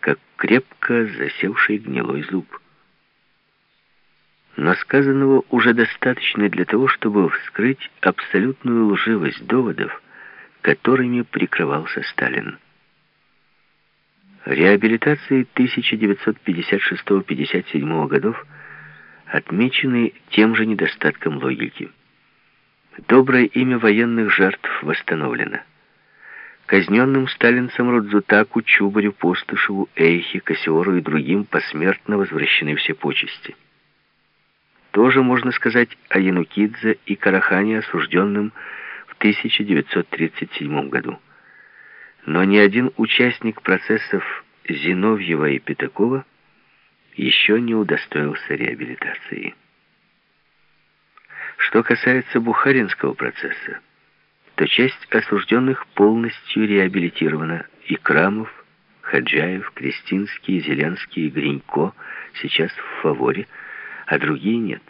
как крепко засевший гнилой зуб. Но сказанного уже достаточно для того, чтобы вскрыть абсолютную лживость доводов, которыми прикрывался Сталин. Реабилитации 1956-57 годов отмечены тем же недостатком логики. Доброе имя военных жертв восстановлено. Казненным сталинцам Рудзутаку, Чубарю, Постышеву, Эйхе, Кассиору и другим посмертно возвращены все почести. Тоже можно сказать о Янукидзе и Карахане, осужденным в 1937 году. Но ни один участник процессов Зиновьева и Пятакова еще не удостоился реабилитации. Что касается Бухаринского процесса, то часть осужденных полностью реабилитирована. И Крамов, Хаджаев, Кристинский, Зеленский и Гринько сейчас в фаворе, а другие нет.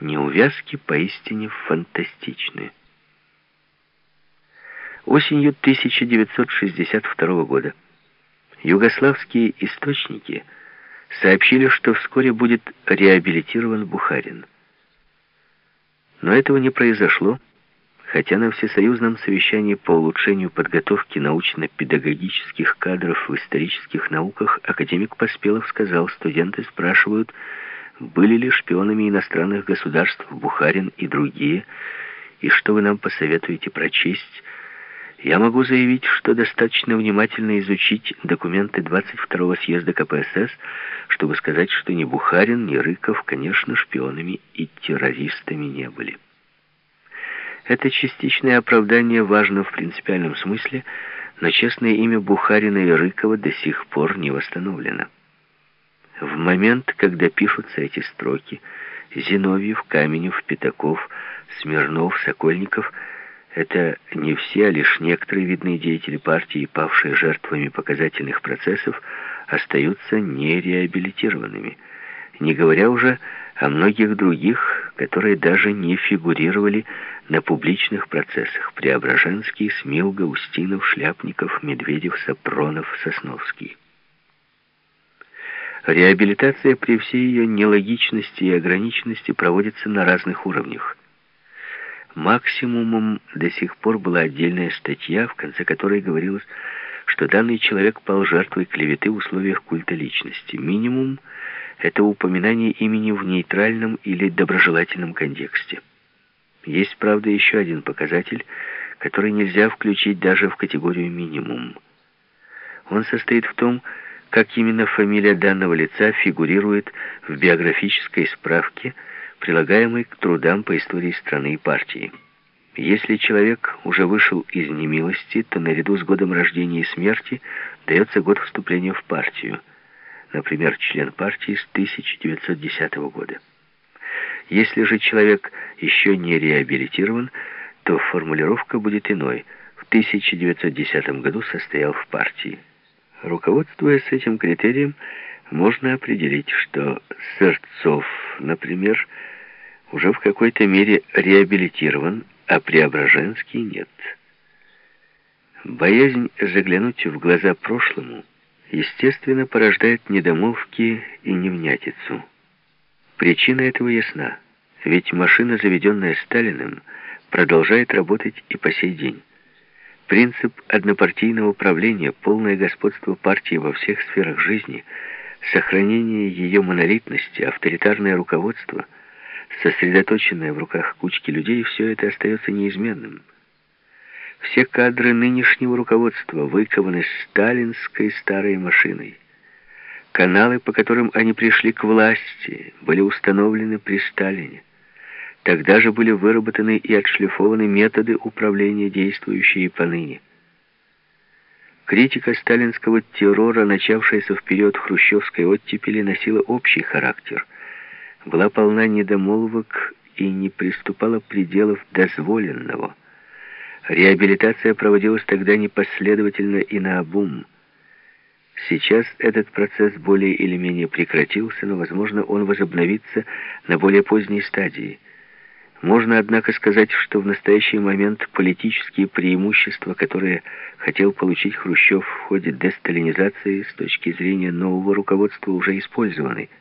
Неувязки поистине фантастичны. Осенью 1962 года югославские источники сообщили, что вскоре будет реабилитирован Бухарин. Но этого не произошло, хотя на всесоюзном совещании по улучшению подготовки научно-педагогических кадров в исторических науках академик Поспелов сказал, студенты спрашивают, были ли шпионами иностранных государств Бухарин и другие, и что вы нам посоветуете прочесть, я могу заявить, что достаточно внимательно изучить документы 22-го съезда КПСС, чтобы сказать, что ни Бухарин, ни Рыков, конечно, шпионами и террористами не были. Это частичное оправдание важно в принципиальном смысле, но честное имя Бухарина и Рыкова до сих пор не восстановлено. В момент, когда пишутся эти строки, Зиновьев, Каменев, Пятаков, Смирнов, Сокольников – это не все, а лишь некоторые видные деятели партии, павшие жертвами показательных процессов, остаются нереабилитированными, не говоря уже о многих других, которые даже не фигурировали на публичных процессах. Преображенский, Смилга, Устинов, Шляпников, Медведев, Сапронов, Сосновский. Реабилитация при всей ее нелогичности и ограниченности проводится на разных уровнях. Максимумом до сих пор была отдельная статья, в конце которой говорилось, что данный человек пал жертвой клеветы в условиях культа личности. Минимум — это упоминание имени в нейтральном или доброжелательном контексте. Есть, правда, еще один показатель, который нельзя включить даже в категорию минимум. Он состоит в том, как именно фамилия данного лица фигурирует в биографической справке – прилагаемый к трудам по истории страны и партии. Если человек уже вышел из немилости, то наряду с годом рождения и смерти дается год вступления в партию, например, член партии с 1910 года. Если же человек еще не реабилитирован, то формулировка будет иной. В 1910 году состоял в партии. Руководствуясь этим критерием, можно определить, что Сырцов, например, уже в какой-то мере реабилитирован, а Преображенский нет. Боязнь заглянуть в глаза прошлому, естественно, порождает недомолвки и невнятицу. Причина этого ясна, ведь машина, заведенная Сталиным, продолжает работать и по сей день. Принцип однопартийного правления, полное господство партии во всех сферах жизни, сохранение ее монолитности, авторитарное руководство – сосредоточенное в руках кучки людей, все это остается неизменным. Все кадры нынешнего руководства выкованы сталинской старой машиной. Каналы, по которым они пришли к власти, были установлены при Сталине. Тогда же были выработаны и отшлифованы методы управления, действующие поныне. Критика сталинского террора, начавшаяся в период хрущевской оттепели, носила общий характер – была полна недомолвок и не приступала пределов дозволенного. Реабилитация проводилась тогда непоследовательно и наобум. Сейчас этот процесс более или менее прекратился, но, возможно, он возобновится на более поздней стадии. Можно, однако, сказать, что в настоящий момент политические преимущества, которые хотел получить Хрущев в ходе десталинизации с точки зрения нового руководства, уже использованы –